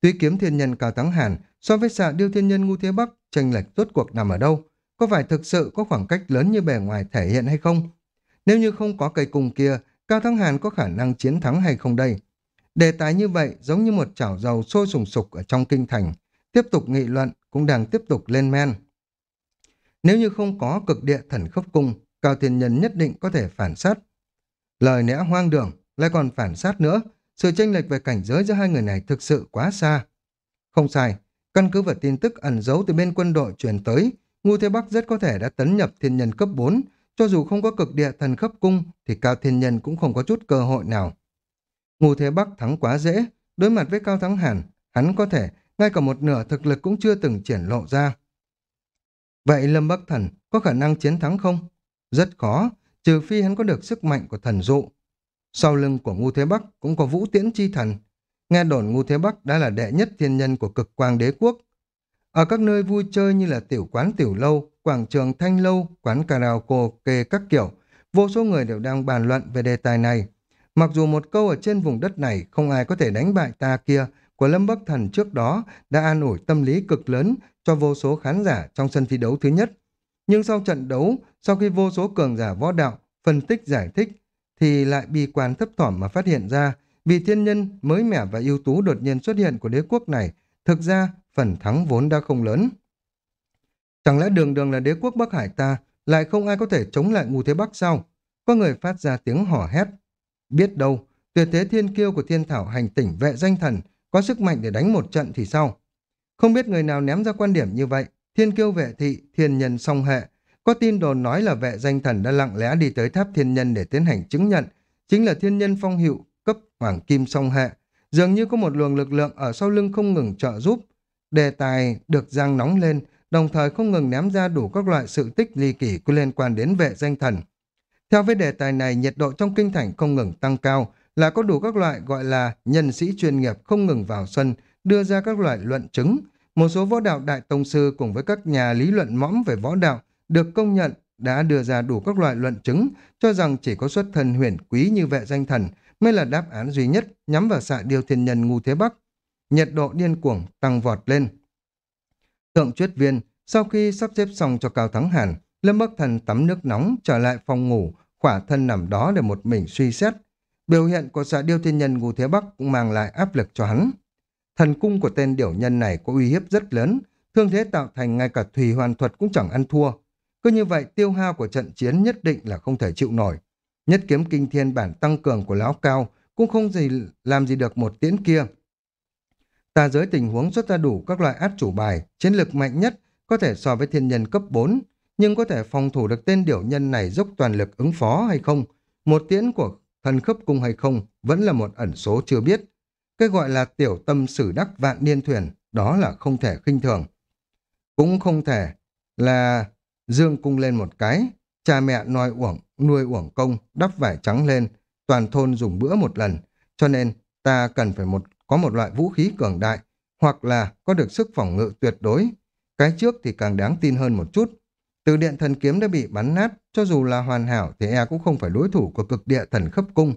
Tuy kiếm thiên nhân cao thắng hàn so với xạ điêu thiên nhân ngu thế bắc, tranh lệch rốt cuộc nằm ở đâu? Có phải thực sự có khoảng cách lớn như bề ngoài thể hiện hay không? Nếu như không có cây cung kia, Cao Thắng Hàn có khả năng chiến thắng hay không đây? Đề tài như vậy giống như một chảo dầu sôi sùng sục ở trong kinh thành. Tiếp tục nghị luận cũng đang tiếp tục lên men. Nếu như không có cực địa thần khốc cung, Cao Thiên Nhân nhất định có thể phản sát. Lời lẽ hoang đường, lại còn phản sát nữa. Sự tranh lệch về cảnh giới giữa hai người này thực sự quá xa. Không sai, căn cứ vào tin tức ẩn giấu từ bên quân đội truyền tới, Ngu Thế Bắc rất có thể đã tấn nhập thiên nhân cấp 4, cho dù không có cực địa thần khắp cung thì Cao Thiên Nhân cũng không có chút cơ hội nào. Ngu Thế Bắc thắng quá dễ, đối mặt với Cao Thắng Hàn, hắn có thể ngay cả một nửa thực lực cũng chưa từng triển lộ ra. Vậy Lâm Bắc Thần có khả năng chiến thắng không? Rất khó, trừ phi hắn có được sức mạnh của thần dụ. Sau lưng của Ngu Thế Bắc cũng có Vũ Tiễn Chi Thần. Nghe đồn Ngu Thế Bắc đã là đệ nhất thiên nhân của cực quang đế quốc. Ở các nơi vui chơi như là tiểu quán tiểu lâu, quảng trường thanh lâu, quán karaoke các kiểu, vô số người đều đang bàn luận về đề tài này. Mặc dù một câu ở trên vùng đất này không ai có thể đánh bại ta kia của Lâm Bắc Thần trước đó đã an ủi tâm lý cực lớn cho vô số khán giả trong sân thi đấu thứ nhất. Nhưng sau trận đấu, sau khi vô số cường giả võ đạo phân tích giải thích, thì lại bi quan thấp thỏm mà phát hiện ra vì thiên nhân mới mẻ và ưu tú đột nhiên xuất hiện của đế quốc này, thực ra phần thắng vốn đã không lớn. Chẳng lẽ đường đường là đế quốc Bắc Hải ta, lại không ai có thể chống lại ngu thế Bắc sao? Có người phát ra tiếng hò hét. Biết đâu, tuyệt thế thiên kiêu của thiên thảo hành tỉnh vệ danh thần có sức mạnh để đánh một trận thì sao? Không biết người nào ném ra quan điểm như vậy, thiên kiêu vệ thị, thiên nhân song hệ. Có tin đồn nói là vệ danh thần đã lặng lẽ đi tới tháp thiên nhân để tiến hành chứng nhận, chính là thiên nhân phong hiệu cấp hoàng kim song hệ. Dường như có một luồng lực lượng ở sau lưng không ngừng trợ giúp. Đề tài được giang nóng lên, đồng thời không ngừng ném ra đủ các loại sự tích ly kỳ có liên quan đến vệ danh thần. Theo với đề tài này, nhiệt độ trong kinh thành không ngừng tăng cao, là có đủ các loại gọi là nhân sĩ chuyên nghiệp không ngừng vào sân, đưa ra các loại luận chứng. Một số võ đạo đại tông sư cùng với các nhà lý luận mõm về võ đạo được công nhận đã đưa ra đủ các loại luận chứng cho rằng chỉ có xuất thân huyền quý như vệ danh thần mới là đáp án duy nhất nhắm vào xạ điêu thiên nhân ngu thế bắc. Nhiệt độ điên cuồng tăng vọt lên. Thượng truyết viên, sau khi sắp xếp xong cho Cao Thắng Hàn, Lâm Bắc Thần tắm nước nóng trở lại phòng ngủ, khỏa thân nằm đó để một mình suy xét. Biểu hiện của xạ điêu thiên nhân ngụ thế bắc cũng mang lại áp lực cho hắn. Thần cung của tên điểu nhân này có uy hiếp rất lớn, thương thế tạo thành ngay cả thủy hoàn thuật cũng chẳng ăn thua. Cứ như vậy tiêu hao của trận chiến nhất định là không thể chịu nổi. Nhất kiếm kinh thiên bản tăng cường của lão cao cũng không gì làm gì được một tiễn kia. Tà giới tình huống xuất ra đủ các loại át chủ bài, chiến lực mạnh nhất có thể so với thiên nhân cấp 4, nhưng có thể phòng thủ được tên điểu nhân này dốc toàn lực ứng phó hay không, một tiễn của thần khớp cung hay không, vẫn là một ẩn số chưa biết. Cái gọi là tiểu tâm sử đắc vạn niên thuyền, đó là không thể khinh thường. Cũng không thể là dương cung lên một cái, cha mẹ nuôi uổng, nuôi uổng công, đắp vải trắng lên, toàn thôn dùng bữa một lần, cho nên ta cần phải một có một loại vũ khí cường đại, hoặc là có được sức phòng ngự tuyệt đối. Cái trước thì càng đáng tin hơn một chút. Từ điện thần kiếm đã bị bắn nát, cho dù là hoàn hảo thì e cũng không phải đối thủ của cực địa thần khấp cung.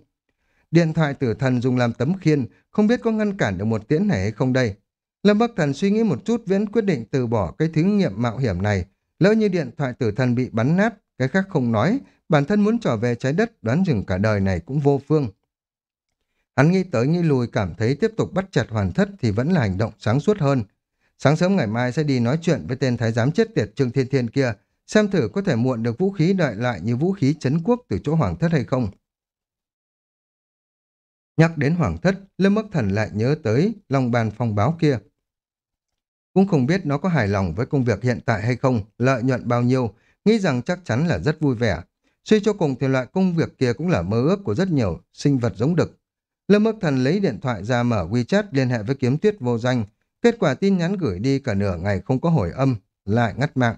Điện thoại tử thần dùng làm tấm khiên, không biết có ngăn cản được một tiễn này hay không đây. Lâm Bắc Thần suy nghĩ một chút viễn quyết định từ bỏ cái thí nghiệm mạo hiểm này. Lỡ như điện thoại tử thần bị bắn nát, cái khác không nói, bản thân muốn trở về trái đất đoán chừng cả đời này cũng vô phương. Hắn nghĩ tới nghĩ lùi cảm thấy tiếp tục bắt chặt hoàn thất thì vẫn là hành động sáng suốt hơn. Sáng sớm ngày mai sẽ đi nói chuyện với tên thái giám chết tiệt Trương Thiên Thiên kia, xem thử có thể muộn được vũ khí đợi lại như vũ khí chấn quốc từ chỗ hoàng thất hay không. Nhắc đến hoàng thất, Lâm Bắc Thần lại nhớ tới lòng bàn phong báo kia. Cũng không biết nó có hài lòng với công việc hiện tại hay không, lợi nhuận bao nhiêu, nghĩ rằng chắc chắn là rất vui vẻ. Suy cho cùng thì loại công việc kia cũng là mơ ước của rất nhiều sinh vật giống đực. Lâm Bắc Thần lấy điện thoại ra mở WeChat liên hệ với kiếm tuyết vô danh. Kết quả tin nhắn gửi đi cả nửa ngày không có hồi âm, lại ngắt mạng.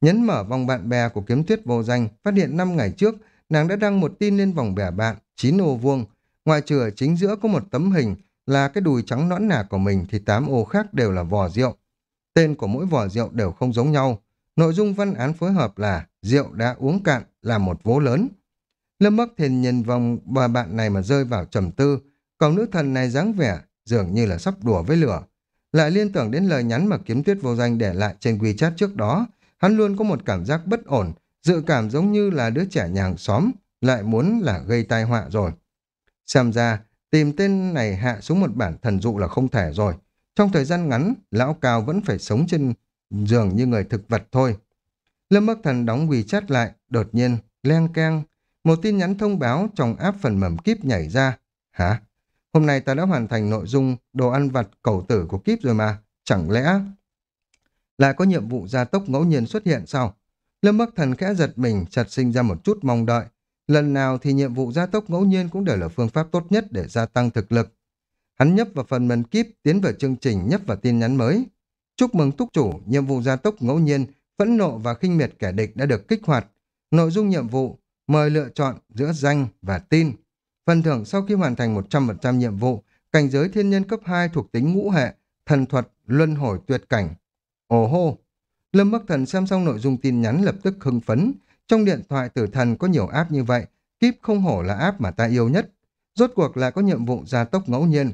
Nhấn mở vòng bạn bè của kiếm tuyết vô danh, phát hiện năm ngày trước, nàng đã đăng một tin lên vòng bè bạn, chín ô vuông. Ngoài trừ ở chính giữa có một tấm hình là cái đùi trắng nõn nà của mình thì tám ô khác đều là vò rượu. Tên của mỗi vò rượu đều không giống nhau. Nội dung văn án phối hợp là rượu đã uống cạn là một vố lớn. Lâm Bắc Thiền nhìn vòng bà bạn này mà rơi vào trầm tư, còn nữ thần này dáng vẻ dường như là sắp đùa với lửa. Lại liên tưởng đến lời nhắn mà kiếm tuyết vô danh để lại trên WeChat trước đó, hắn luôn có một cảm giác bất ổn, dự cảm giống như là đứa trẻ nhà hàng xóm, lại muốn là gây tai họa rồi. Xem ra, tìm tên này hạ xuống một bản thần dụ là không thể rồi. Trong thời gian ngắn, lão cao vẫn phải sống trên giường như người thực vật thôi. Lâm Bắc Thần đóng WeChat lại, đột nhiên, len keng, một tin nhắn thông báo trong áp phần mầm kíp nhảy ra. Hả? Hôm nay ta đã hoàn thành nội dung đồ ăn vặt cầu tử của kíp rồi mà. Chẳng lẽ... Lại có nhiệm vụ gia tốc ngẫu nhiên xuất hiện sau. Lâm Bắc Thần khẽ giật mình, chợt sinh ra một chút mong đợi. Lần nào thì nhiệm vụ gia tốc ngẫu nhiên cũng đều là phương pháp tốt nhất để gia tăng thực lực. Hắn nhấp vào phần mềm kíp, tiến vào chương trình nhấp vào tin nhắn mới. Chúc mừng túc chủ, nhiệm vụ gia tốc ngẫu nhiên, phẫn nộ và khinh miệt kẻ địch đã được kích hoạt. Nội dung nhiệm vụ, mời lựa chọn giữa danh và tin. Phần thưởng sau khi hoàn thành 100% nhiệm vụ, cảnh giới thiên nhân cấp 2 thuộc tính ngũ hệ, thần thuật, luân hồi tuyệt cảnh. Ồ hô! Lâm Bắc Thần xem xong nội dung tin nhắn lập tức hưng phấn. Trong điện thoại tử thần có nhiều app như vậy, Kíp không hổ là app mà ta yêu nhất. Rốt cuộc là có nhiệm vụ gia tốc ngẫu nhiên.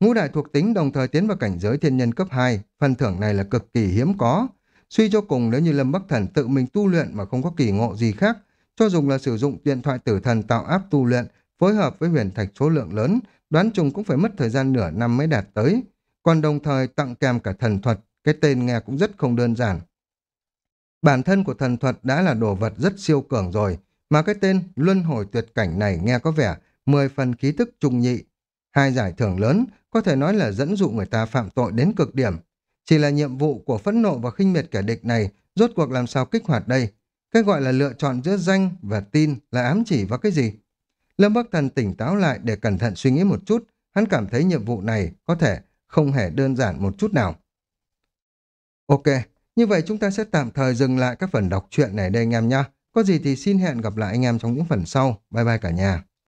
Ngũ đại thuộc tính đồng thời tiến vào cảnh giới thiên nhân cấp 2, phần thưởng này là cực kỳ hiếm có. Suy cho cùng nếu như Lâm Bắc Thần tự mình tu luyện mà không có kỳ ngộ gì khác, cho dùng là sử dụng điện thoại tử thần tạo áp tu luyện, phối hợp với huyền thạch số lượng lớn, đoán chung cũng phải mất thời gian nửa năm mới đạt tới. Còn đồng thời tặng kèm cả thần thuật, cái tên nghe cũng rất không đơn giản. Bản thân của thần thuật đã là đồ vật rất siêu cường rồi, mà cái tên luân hồi tuyệt cảnh này nghe có vẻ 10 phần ký thức trung nhị. Hai giải thưởng lớn có thể nói là dẫn dụ người ta phạm tội đến cực điểm. Chỉ là nhiệm vụ của phẫn nộ và khinh miệt kẻ địch này rốt cuộc làm sao kích hoạt đây. Cái gọi là lựa chọn giữa danh và tin là ám chỉ vào cái gì? Lâm Bắc Thần tỉnh táo lại để cẩn thận suy nghĩ một chút, hắn cảm thấy nhiệm vụ này có thể không hề đơn giản một chút nào. Ok, như vậy chúng ta sẽ tạm thời dừng lại các phần đọc truyện này đây anh em nhé. Có gì thì xin hẹn gặp lại anh em trong những phần sau. Bye bye cả nhà.